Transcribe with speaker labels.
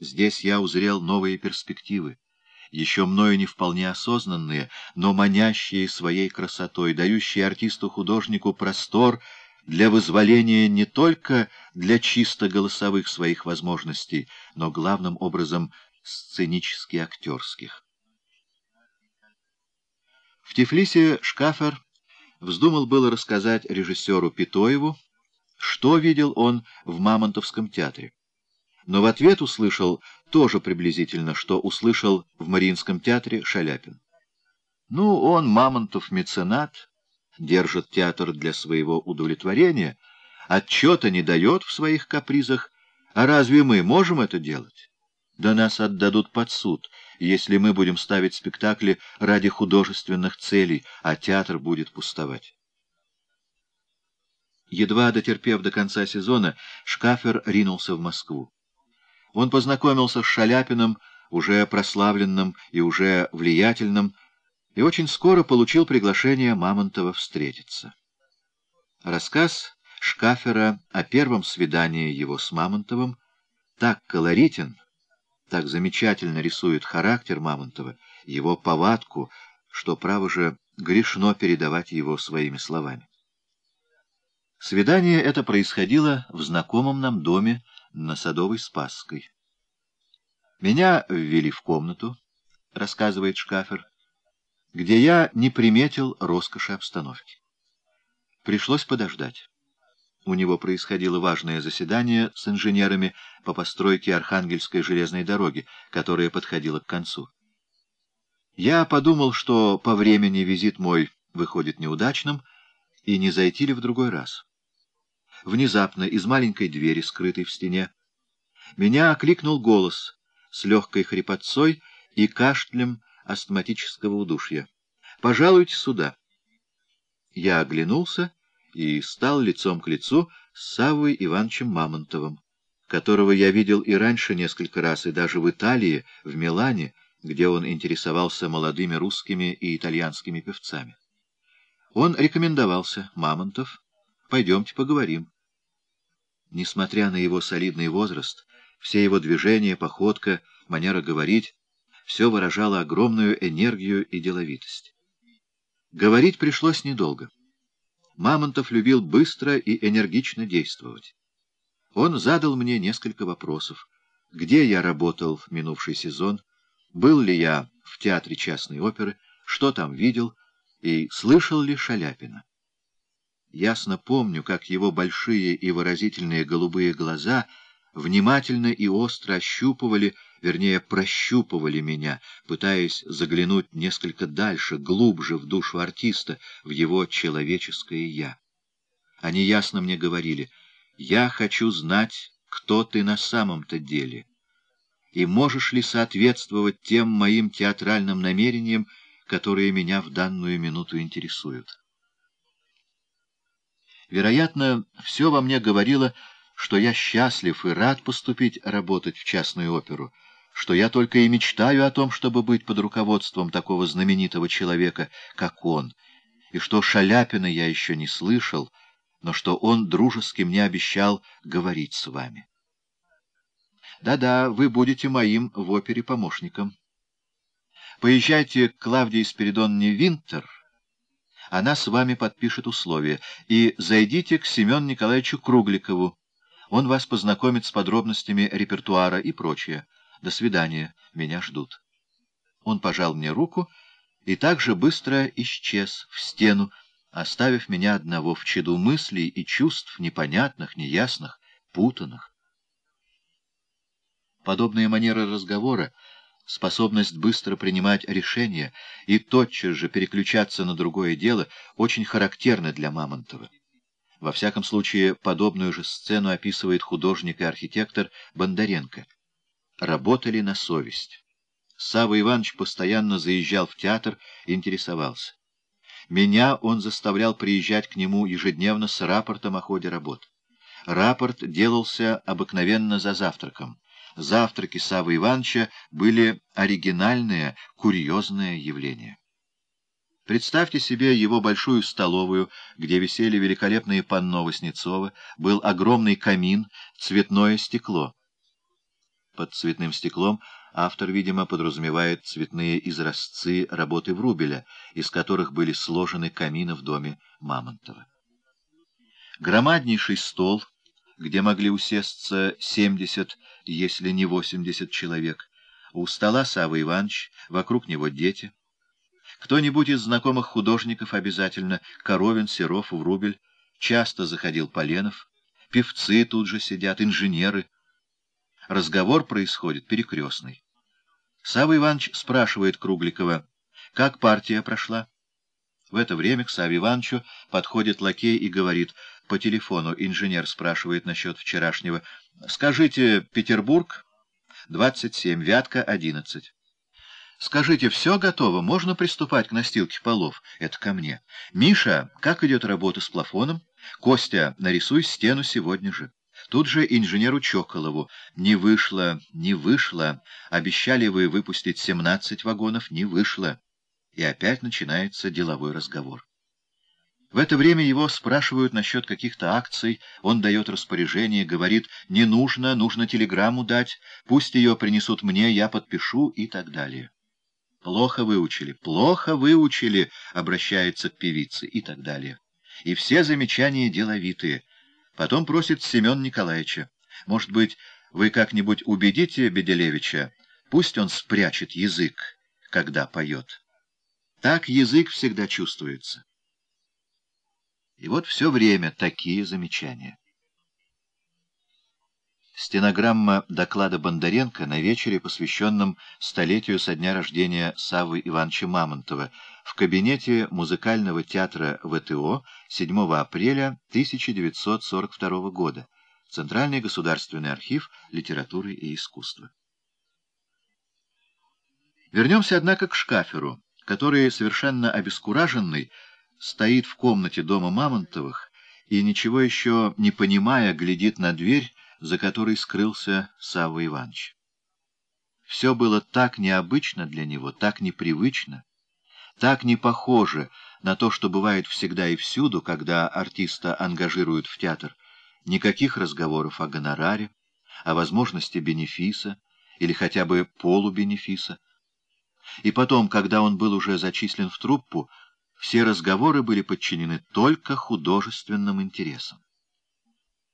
Speaker 1: Здесь я узрел новые перспективы, еще мною не вполне осознанные, но манящие своей красотой, дающие артисту-художнику простор для вызволения не только для чисто голосовых своих возможностей, но главным образом сценически-актерских. В Тифлисе Шкафер вздумал было рассказать режиссеру Питоеву, что видел он в Мамонтовском театре. Но в ответ услышал тоже приблизительно, что услышал в Мариинском театре Шаляпин. Ну, он, Мамонтов, меценат, держит театр для своего удовлетворения, отчета не дает в своих капризах, а разве мы можем это делать? Да нас отдадут под суд, если мы будем ставить спектакли ради художественных целей, а театр будет пустовать. Едва дотерпев до конца сезона, Шкафер ринулся в Москву. Он познакомился с Шаляпиным, уже прославленным и уже влиятельным, и очень скоро получил приглашение Мамонтова встретиться. Рассказ Шкафера о первом свидании его с Мамонтовым так колоритен, так замечательно рисует характер Мамонтова, его повадку, что, право же, грешно передавать его своими словами. Свидание это происходило в знакомом нам доме на Садовой Спасской. Меня ввели в комнату, рассказывает Шкафер, где я не приметил роскоши обстановки. Пришлось подождать. У него происходило важное заседание с инженерами по постройке Архангельской железной дороги, которая подходила к концу. Я подумал, что по времени визит мой выходит неудачным, и не зайти ли в другой раз. Внезапно из маленькой двери, скрытой в стене, меня окликнул голос с легкой хрипотцой и кашлем астматического удушья. «Пожалуйте сюда». Я оглянулся и стал лицом к лицу с Савой Ивановичем Мамонтовым, которого я видел и раньше несколько раз, и даже в Италии, в Милане, где он интересовался молодыми русскими и итальянскими певцами. Он рекомендовался, Мамонтов, Пойдемте поговорим. Несмотря на его солидный возраст, все его движения, походка, манера говорить, все выражало огромную энергию и деловитость. Говорить пришлось недолго. Мамонтов любил быстро и энергично действовать. Он задал мне несколько вопросов. Где я работал в минувший сезон? Был ли я в театре частной оперы? Что там видел? И слышал ли Шаляпина? Ясно помню, как его большие и выразительные голубые глаза внимательно и остро ощупывали, вернее, прощупывали меня, пытаясь заглянуть несколько дальше, глубже в душу артиста, в его человеческое «я». Они ясно мне говорили, «Я хочу знать, кто ты на самом-то деле, и можешь ли соответствовать тем моим театральным намерениям, которые меня в данную минуту интересуют». Вероятно, все во мне говорило, что я счастлив и рад поступить работать в частную оперу, что я только и мечтаю о том, чтобы быть под руководством такого знаменитого человека, как он, и что Шаляпина я еще не слышал, но что он дружески мне обещал говорить с вами. Да-да, вы будете моим в опере помощником. Поезжайте к Клавдии Спиридонне Винтер — она с вами подпишет условия. И зайдите к Семену Николаевичу Кругликову. Он вас познакомит с подробностями репертуара и прочее. До свидания. Меня ждут. Он пожал мне руку и так же быстро исчез в стену, оставив меня одного в чаду мыслей и чувств непонятных, неясных, путанных. Подобная манера разговора способность быстро принимать решения и тотчас же переключаться на другое дело очень характерны для Мамонтова. Во всяком случае, подобную же сцену описывает художник и архитектор Бондаренко. Работали на совесть. Савва Иванович постоянно заезжал в театр, интересовался. Меня он заставлял приезжать к нему ежедневно с рапортом о ходе работ. Рапорт делался обыкновенно за завтраком. Завтраки Савы Ивановича были оригинальное, курьезное явление. Представьте себе его большую столовую, где висели великолепные панно Васнецова, был огромный камин, цветное стекло. Под цветным стеклом автор, видимо, подразумевает цветные изразцы работы Врубеля, из которых были сложены камины в доме Мамонтова. Громаднейший стол, где могли усесться 70, если не 80 человек, у стола Савва Иванович, вокруг него дети. Кто-нибудь из знакомых художников обязательно, Коровин, Серов, Врубель, часто заходил Поленов, певцы тут же сидят, инженеры. Разговор происходит перекрестный. Савва Иванович спрашивает Кругликова, как партия прошла. В это время к Саве Ивановичу подходит лакей и говорит, по телефону инженер спрашивает насчет вчерашнего, «Скажите, Петербург, 27, Вятка, 11». «Скажите, все готово? Можно приступать к настилке полов?» Это ко мне. «Миша, как идет работа с плафоном?» «Костя, нарисуй стену сегодня же». Тут же инженеру Чоколову. «Не вышло, не вышло. Обещали вы выпустить 17 вагонов, не вышло». И опять начинается деловой разговор. В это время его спрашивают насчет каких-то акций, он дает распоряжение, говорит «не нужно, нужно телеграмму дать, пусть ее принесут мне, я подпишу» и так далее. «Плохо выучили, плохо выучили», — обращается к певице и так далее. И все замечания деловитые. Потом просит Семен Николаевича. «Может быть, вы как-нибудь убедите Беделевича, пусть он спрячет язык, когда поет». Так язык всегда чувствуется. И вот все время такие замечания. Стенограмма доклада Бондаренко на вечере, посвященном столетию со дня рождения Саввы Ивановича Мамонтова в кабинете музыкального театра ВТО 7 апреля 1942 года. Центральный государственный архив литературы и искусства. Вернемся, однако, к Шкаферу, который, совершенно обескураженный, стоит в комнате дома Мамонтовых и, ничего еще не понимая, глядит на дверь, за которой скрылся Савва Иванович. Все было так необычно для него, так непривычно, так не похоже на то, что бывает всегда и всюду, когда артиста ангажируют в театр. Никаких разговоров о гонораре, о возможности бенефиса или хотя бы полубенефиса. И потом, когда он был уже зачислен в труппу, все разговоры были подчинены только художественным интересам.